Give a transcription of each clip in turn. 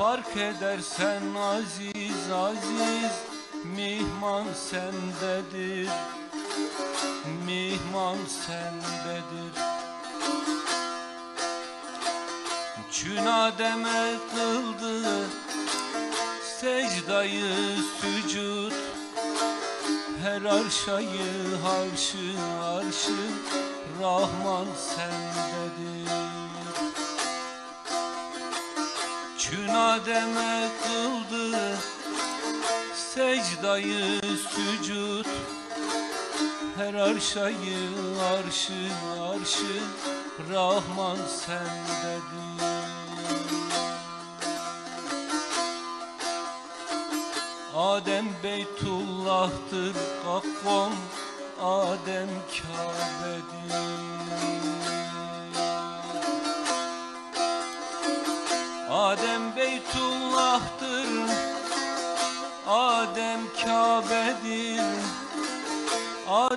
Fark edersen aziz aziz Mihman sendedir. Mihman sendedir. Çün Adem'e kıldı Secdayı sücud. Her arşayı harşı arşı Rahman sendedir Çün Adem'e kıldı Secdayı sücud. Her arşayı arşı arşı Rahman sendedir Adem Beytullah'tır Kakkom Adem Kabe'dir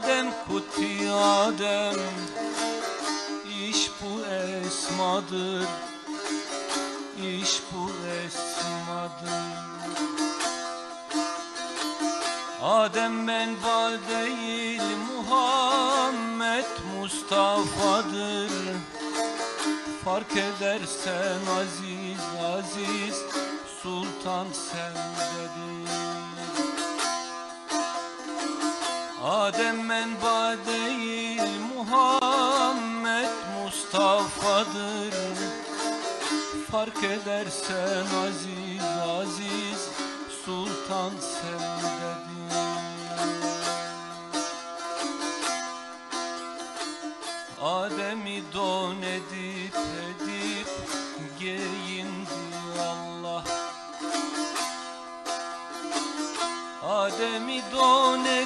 Adem Kuti Adem İş bu esmadır İş bu esmadır. Adem menba değil Muhammed Mustafa'dır. Fark edersen aziz aziz Sultan sendedir Adem menba değil Muhammed Mustafa'dır. Fark edersen aziz aziz Sultan sendedir. Adem'i don edip edip giyindi Allah. Adem'i don edip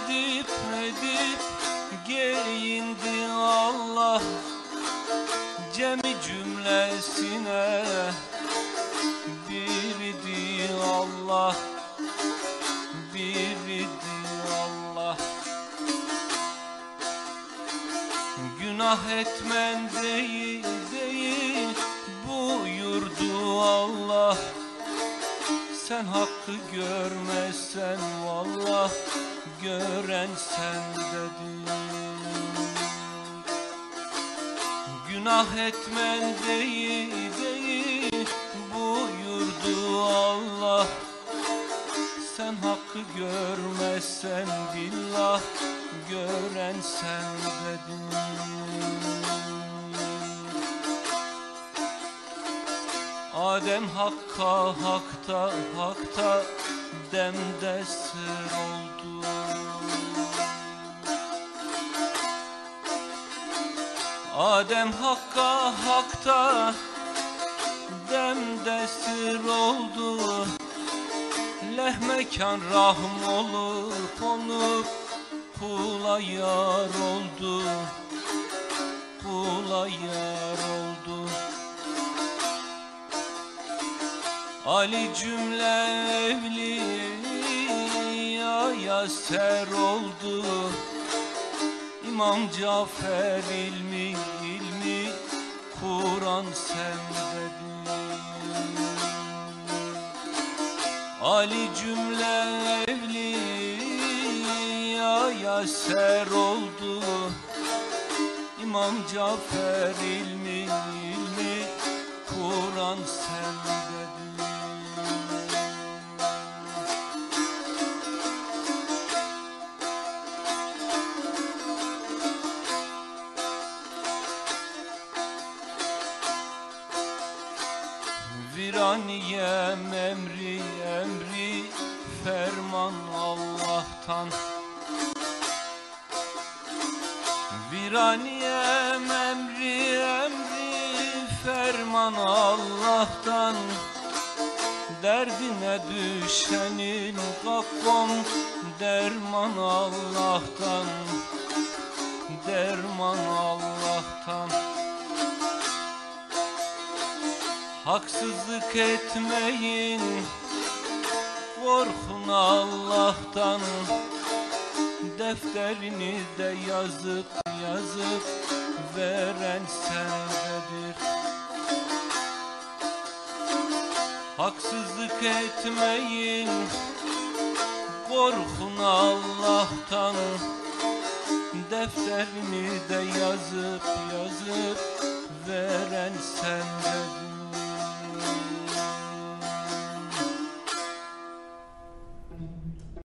cümlesine birdi Allah birdi Allah. Günah etmen değil değil buyurdu Allah. Sen hakkı görmezsen vallah gören sendedir Günah etmen değil değil. Buyurdu Allah. Sen hakkı görmezsen billah gören sendedir Adem hakka hakta hakta demde sır oldu Adem hakka hakta demde sır oldu. Lehmekan rahm olup olup kula yar oldu. Kula yar oldu. Ali cümle evliyaya ser oldu İmam Cafer ilmi ilmi Kur'an sendedir Ali cümle evliyaya ser oldu. İmam Cafer ilmi ilmi Kur'an sendedir Viraniyem emri emri ferman Allah'tan. Viraniyem emri emri ferman Allah'tan. Derdine düşenin kakkom derman Allah'tan. Derman Allah'tan Haksızlık etmeyin Korkun Allah'tan. Defterini de yazıp yazıp Veren sendedir. Haksızlık etmeyin Korkun Allah'tan. Defterini de yazıp yazıp Veren sendedir